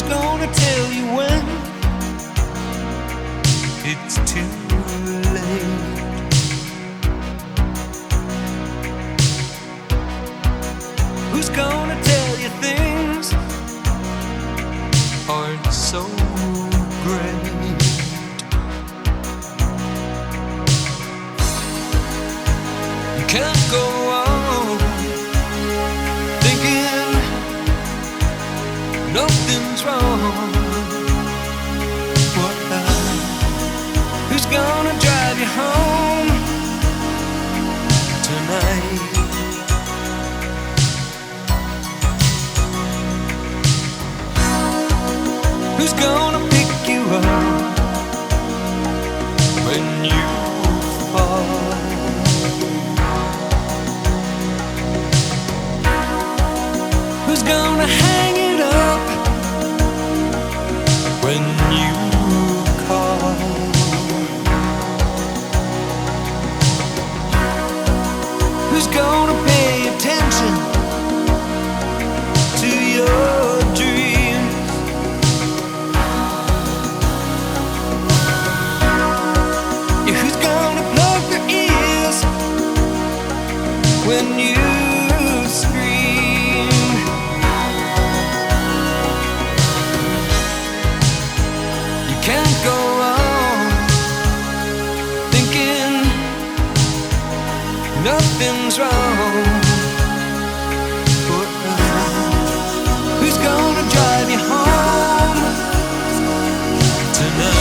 who's gonna tell you when it's too late? Who's gonna tell nothing's wrong. What now? Who's gonna drive you home tonight? Who's gonna nothing's wrong. Who's gonna drive you home tonight?